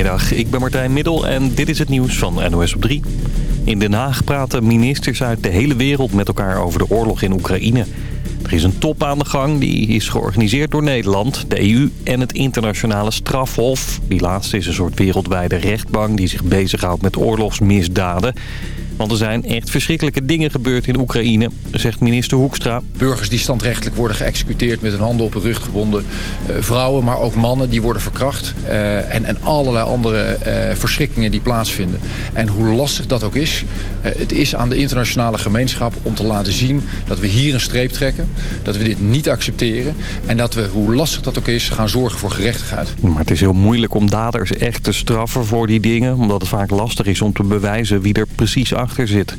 Goedemiddag, ik ben Martijn Middel en dit is het nieuws van NOS op 3. In Den Haag praten ministers uit de hele wereld met elkaar over de oorlog in Oekraïne. Er is een top aan de gang, die is georganiseerd door Nederland, de EU en het internationale strafhof. Die laatste is een soort wereldwijde rechtbank die zich bezighoudt met oorlogsmisdaden. Want er zijn echt verschrikkelijke dingen gebeurd in Oekraïne, zegt minister Hoekstra. Burgers die standrechtelijk worden geëxecuteerd met hun handen op hun rug gebonden. Uh, vrouwen, maar ook mannen die worden verkracht. Uh, en, en allerlei andere uh, verschrikkingen die plaatsvinden. En hoe lastig dat ook is, het is aan de internationale gemeenschap om te laten zien dat we hier een streep trekken. Dat we dit niet accepteren. En dat we, hoe lastig dat ook is, gaan zorgen voor gerechtigheid. Maar het is heel moeilijk om daders echt te straffen voor die dingen. Omdat het vaak lastig is om te bewijzen wie er precies achter zit.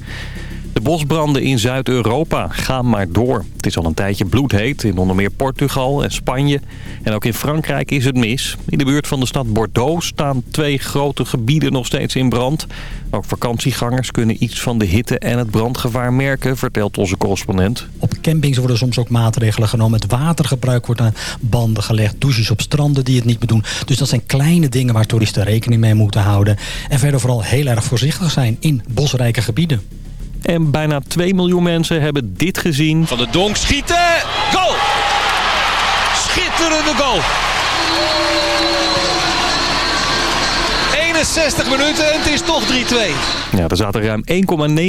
De bosbranden in Zuid-Europa gaan maar door. Het is al een tijdje bloedheet in onder meer Portugal en Spanje. En ook in Frankrijk is het mis. In de buurt van de stad Bordeaux staan twee grote gebieden nog steeds in brand. Ook vakantiegangers kunnen iets van de hitte en het brandgevaar merken, vertelt onze correspondent. Op campings worden soms ook maatregelen genomen. Het watergebruik wordt aan banden gelegd. Douches op stranden die het niet doen. Dus dat zijn kleine dingen waar toeristen rekening mee moeten houden. En verder vooral heel erg voorzichtig zijn in bosrijke gebieden. En bijna 2 miljoen mensen hebben dit gezien. Van de Donk schieten. Goal! Schitterende goal. 61 minuten en het is toch 3-2. Ja, er zaten ruim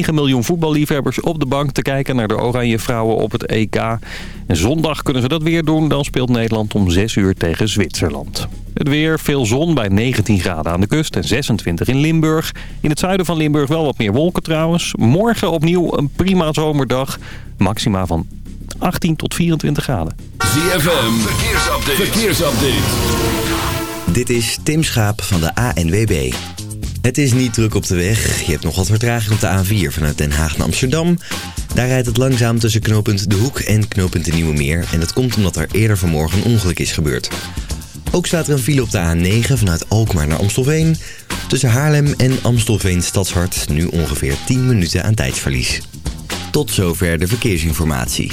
1,9 miljoen voetballiefhebbers op de bank te kijken naar de Oranje Vrouwen op het EK. En zondag kunnen ze dat weer doen. Dan speelt Nederland om 6 uur tegen Zwitserland. Het weer, veel zon bij 19 graden aan de kust en 26 in Limburg. In het zuiden van Limburg wel wat meer wolken trouwens. Morgen opnieuw een prima zomerdag. Maxima van 18 tot 24 graden. ZFM, verkeersupdate. verkeersupdate. Dit is Tim Schaap van de ANWB. Het is niet druk op de weg. Je hebt nog wat vertraging op de A4 vanuit Den Haag naar Amsterdam. Daar rijdt het langzaam tussen knooppunt De Hoek en knooppunt De Nieuwe Meer. En dat komt omdat er eerder vanmorgen een ongeluk is gebeurd. Ook staat er een file op de A9 vanuit Alkmaar naar Amstelveen. Tussen Haarlem en Amstelveen Stadshart nu ongeveer 10 minuten aan tijdsverlies. Tot zover de verkeersinformatie.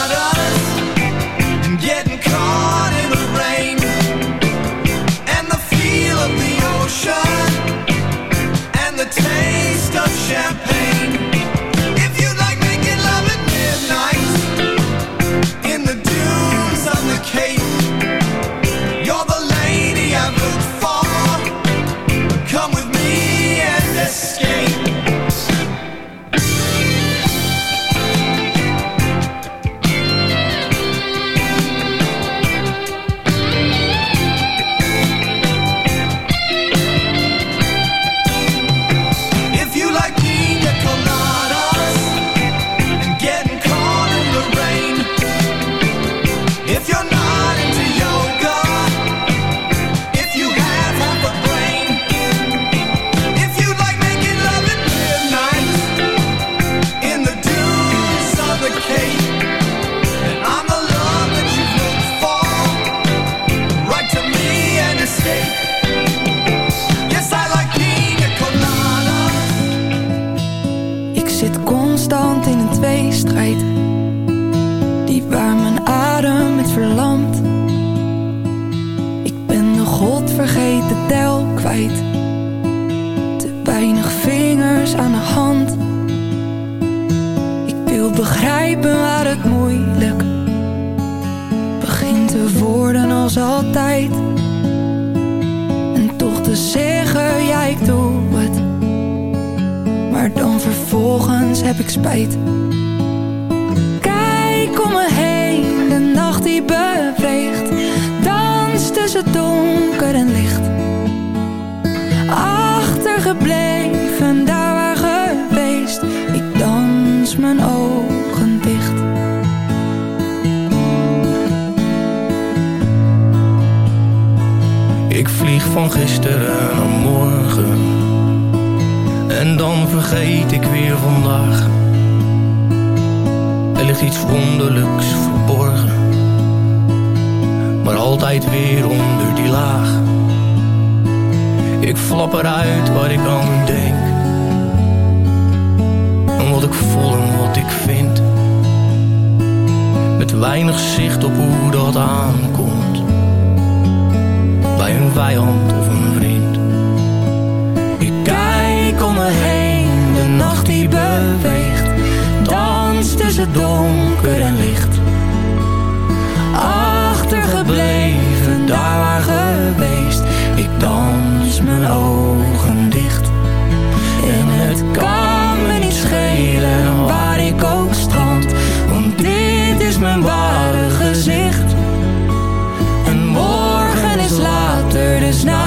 aan de hand Ik wil begrijpen waar het moeilijk Begint te worden als altijd En toch te zeggen, ja ik doe het maar dan vervolgens heb ik spijt. Kijk om me heen, de nacht die beweegt. Dans tussen donker en licht. Achtergebleven, mijn ogen dicht. Ik vlieg van gisteren naar morgen. En dan vergeet ik weer vandaag. Er ligt iets wonderlijks verborgen. Maar altijd weer onder die laag. Ik flap eruit wat ik aan denk Wat ik voel en wat ik vind Met weinig zicht op hoe dat aankomt bij een vijand of een vriend. Ik kijk om me heen, de nacht die beweegt, dans tussen donker en licht. Achtergebleven, daar waar geweest, ik dans mijn ogen mijn ware gezicht. En morgen is later, dus naderhand.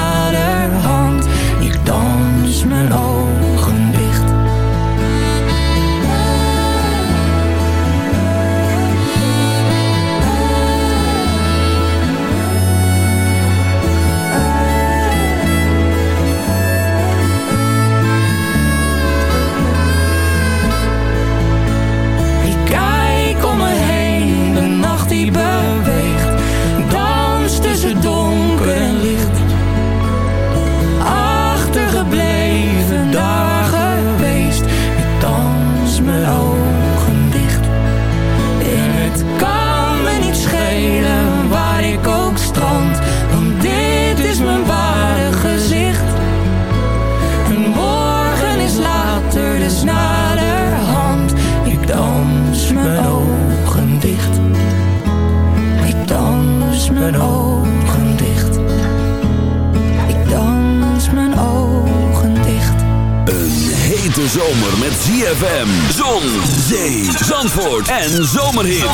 zomerhit.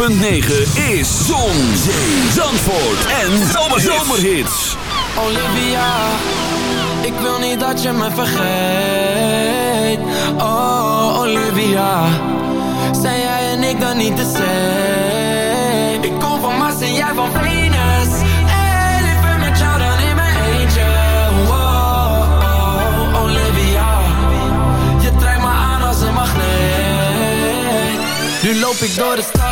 Is Zon, Zandvoort en Zomerhits. Olivia, ik wil niet dat je me vergeet. Oh, Olivia, zijn jij en ik dan niet de same? Ik kom van Mars en jij van Venus. En ik ben met jou dan in mijn eentje. Oh, oh, Olivia, je trekt me aan als een magneet. Nu loop ik door de stad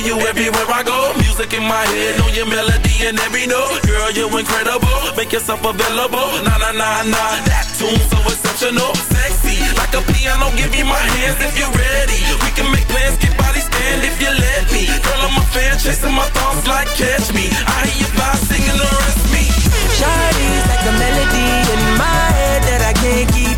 hear you everywhere I go. Music in my head, know your melody and every note. Girl, you're incredible, make yourself available. Nah, nah, nah, nah, that tune so exceptional. Sexy, like a piano, give me my hands if you're ready. We can make plans, get body stand if you let me. Girl, I'm a fan, chasing my thoughts like catch me. I hear you fly, singing the rest me. Shawty's like a melody in my head that I can't keep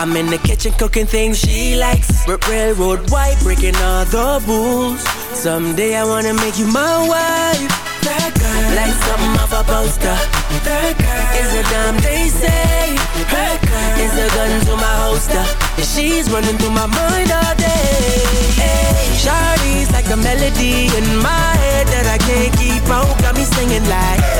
I'm in the kitchen cooking things she likes. R- railroad white, breaking all the rules. Someday I wanna make you my wife. That girl, like something off a poster. That girl is a damn they say. That girl is a gun to my holster. She's running through my mind all day. Hey, Shawty's like a melody in my head that I can't keep out. Got me singing like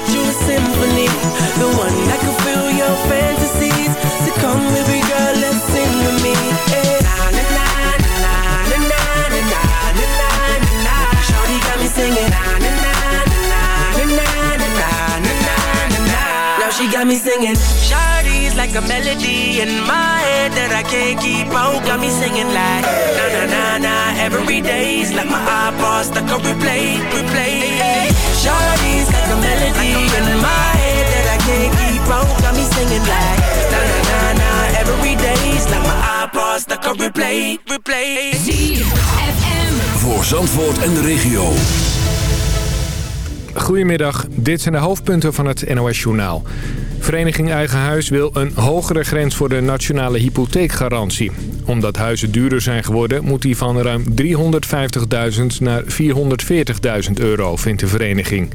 write you a symphony. The one that can fill your fantasies. So come baby girl, let's sing with me. Na, na, na, na, na, na, na, na, na, na, Shorty got me singing. Na, na, na, na, na, na, na, na, na, na, Now she got me singing. Shorty's like a melody in my head That I can't keep out. Got me singing like Na na na na Every day's like my eyeballs stuck on replay, replay. Shawty's like a melody in my head that I can't keep out. Got me singing like na na na na every day's like my iPod stuck on replay, replay. ZFM voor Zandvoort en de regio. Goedemiddag, dit zijn de hoofdpunten van het NOS-journaal. Vereniging Eigen Huis wil een hogere grens voor de nationale hypotheekgarantie. Omdat huizen duurder zijn geworden, moet die van ruim 350.000 naar 440.000 euro, vindt de vereniging.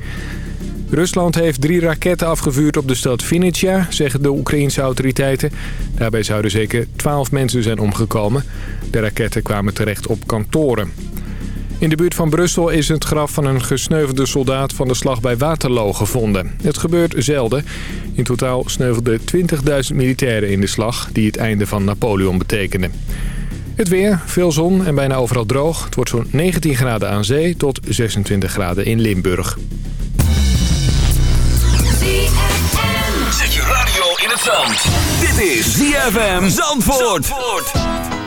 Rusland heeft drie raketten afgevuurd op de stad Vinnytsia, zeggen de Oekraïense autoriteiten. Daarbij zouden zeker 12 mensen zijn omgekomen. De raketten kwamen terecht op kantoren. In de buurt van Brussel is het graf van een gesneuvelde soldaat van de slag bij Waterloo gevonden. Het gebeurt zelden. In totaal sneuvelden 20.000 militairen in de slag die het einde van Napoleon betekende. Het weer, veel zon en bijna overal droog. Het wordt zo'n 19 graden aan zee tot 26 graden in Limburg. Zet je radio in het zand. Dit is ZFM Zandvoort. rocky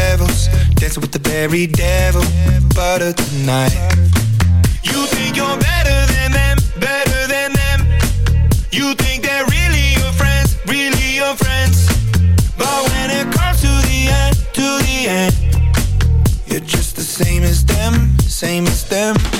levels Dancing with the very devil. Butter tonight. You think you're better than them Better than them. You think they're really your friends Really your friends. But when it comes to the end To the end You're just the same as them Same as them.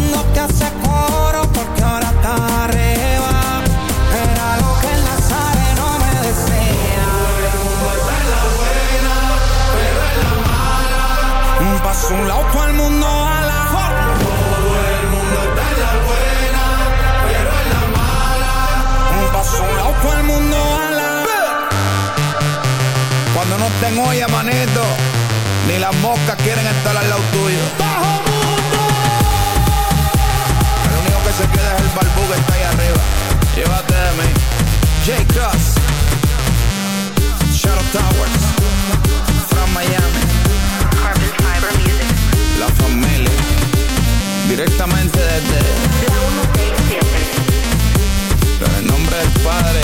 quieren estar al lado tuyo. El único que se queda es el barbú que está ahí arriba. Llévate de mí. J. Cross. Shadow Towers. From Miami. La familia. Directamente desde. En el nombre del Padre,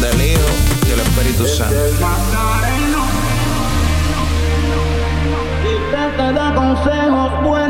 del Hijo y del Espíritu Santo. Te da consejos buenos.